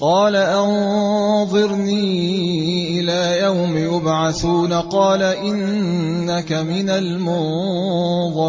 قال أنظرني إلى يوم يبعثون قال إنك من المنظرين.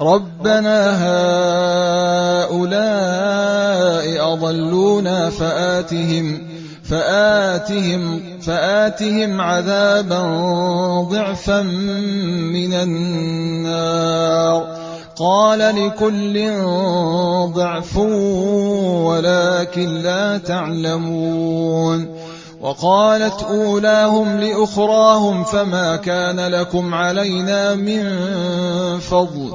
ربنا هؤلاء أضلونا فآتهم فآتهم فآتهم عذابا ضعفا من النار. قال لكل ضعف ولكن لا تعلمون. وقالت أولاهم لأخراهم فما كان لكم علينا من فضل.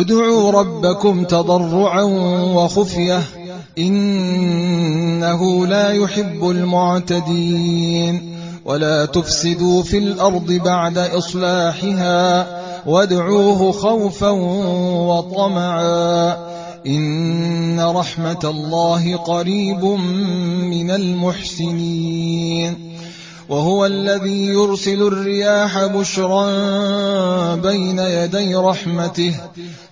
ادعوا ربكم تضرعا وخفية إنه لا يحب المعتدين ولا تفسدوا في الأرض بعد إصلاحها وادعوه خوفا وطمعا إن رحمة الله قريب من المحسنين وهو الذي يرسل الرياح بشرا بين يدي رحمته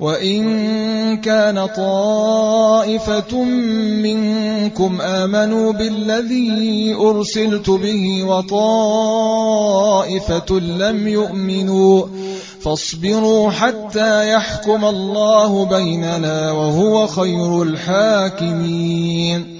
وإن كان طائفة منكم آمنوا بالذي أرسلت به وطائفة لم يؤمنوا فاصبروا حتى يحكم الله بيننا وهو خير الحاكمين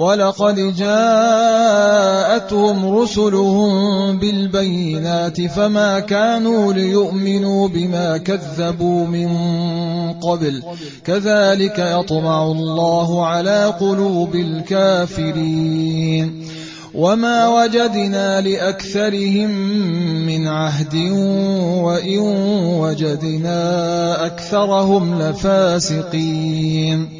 ولقد جاءتهم رسلهم بالبينات فما كانوا ليؤمنوا بما كذبوا من قبل كذلك يطمع الله على قلوب الكافرين وما وجدنا لأكثرهم من عهد وإن وجدنا أكثرهم لفاسقين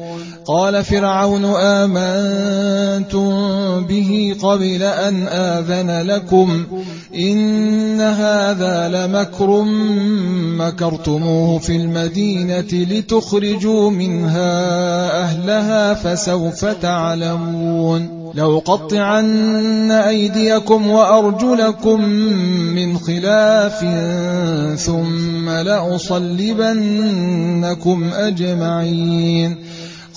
قال فرعون آمنتم به قبل أن آذن لكم إن هذا لمكر مكرتموه في المدينة لتخرجوا منها أهلها فسوف تعلمون لو قطعن أيديكم وأرجلكم من خلاف ثم لأصلبنكم أجمعين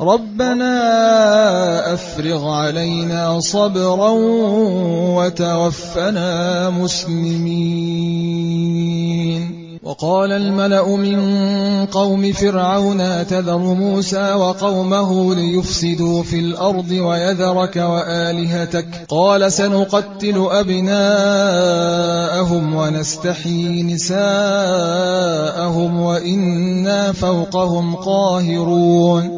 ربنا أفرغ علينا صبرا وتوفنا مسلمين. وقال الملأ من قوم فرعون تذر موسى وقومه ليفسدوا في الأرض ويذرك وآلهتك. قال سنقتل أبناءهم ونستحيي نساءهم وإنا فوقهم قاهرون.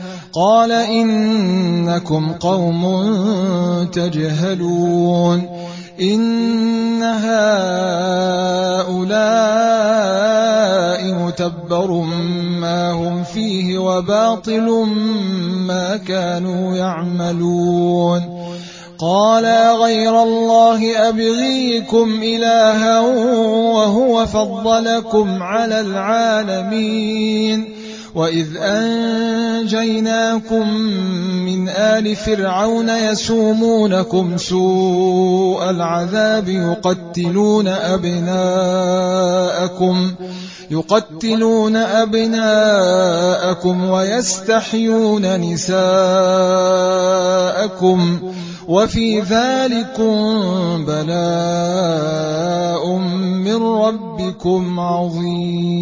قال إنكم قوم تجهلون إن هؤلاء متبر ما هم فيه وباطل ما كانوا يعملون قال غير الله أبغيكم إلها وهو فضلكم على العالمين وإذ أنجيناكم من آل فرعون يسومونكم سوء العذاب يقتلون أبناءكم يقتلون أبناءكم ويستحيون نساءكم وفي ذلكم بلاء من ربكم عظيم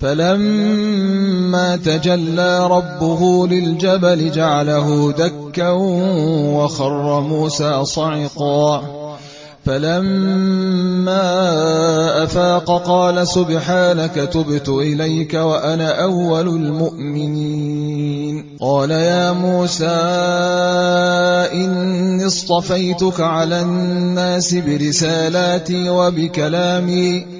فلما تجلى ربه للجبل جعله دكا وخر موسى صعقا. فلما أفاق قال سبحانك تبت إليك وأنا أول المؤمنين. قال يا موسى إني اصطفيتك على الناس برسالاتي وبكلامي.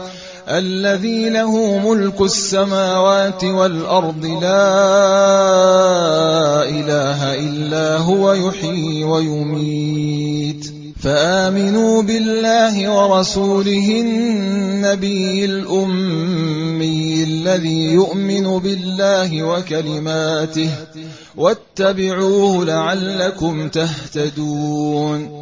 الذي له ملك السماوات والأرض لا إله إلا هو يحيي ويميت. فآمنوا بالله ورسوله النبي الأمي الذي يؤمن بالله وكلماته واتبعوه لعلكم تهتدون.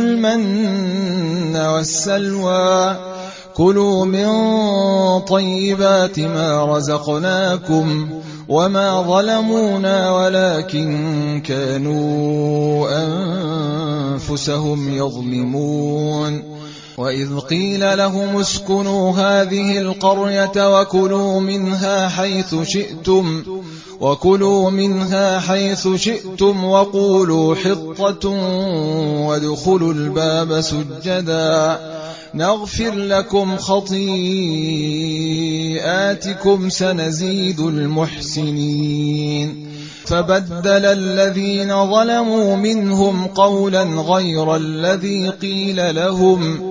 المن والسلوى. كلوا من طيبات ما رزقناكم وما ظلمونا ولكن كانوا أنفسهم يظلمون. وإذ قيل لهم اسكنوا هذه القرية وكلوا منها حيث شئتم. وكلوا منها حيث شئتم وقولوا حطة وادخلوا الباب سجدا. نغفر لكم خطيئاتكم سنزيد المحسنين. فبدل الذين ظلموا منهم قولا غير الذي قيل لهم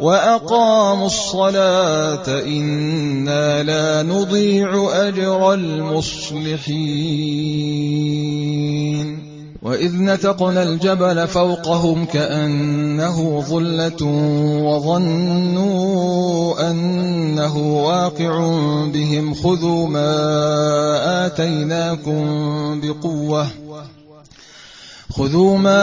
وأقاموا الصلاة إنا لا نضيع أجر المصلحين. وإذ نتقنا الجبل فوقهم كأنه ظلة وظنوا أنه واقع بهم خذوا ما آتيناكم بقوة. خذوا ما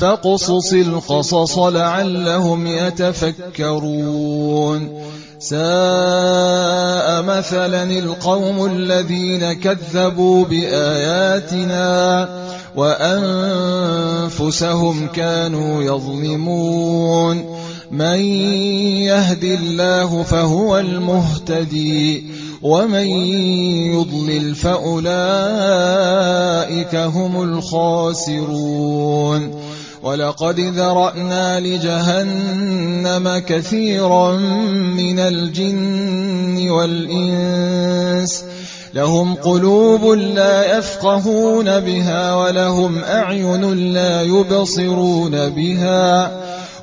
فاقصص القصص لعلهم يتفكرون. ساء مثلا القوم الذين كذبوا بآياتنا وأنفسهم كانوا يظلمون. من يهد الله فهو المهتدي ومن يضلل فأولئك هم الخاسرون. ولقد ذرأنا لجهنم كثيرا من الجن والإنس لهم قلوب لا يفقهون بها ولهم أعين لا يبصرون بها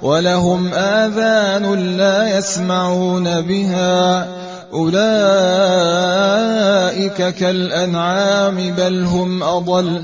ولهم آذان لا يسمعون بها أولئك كالأنعام بل هم أضل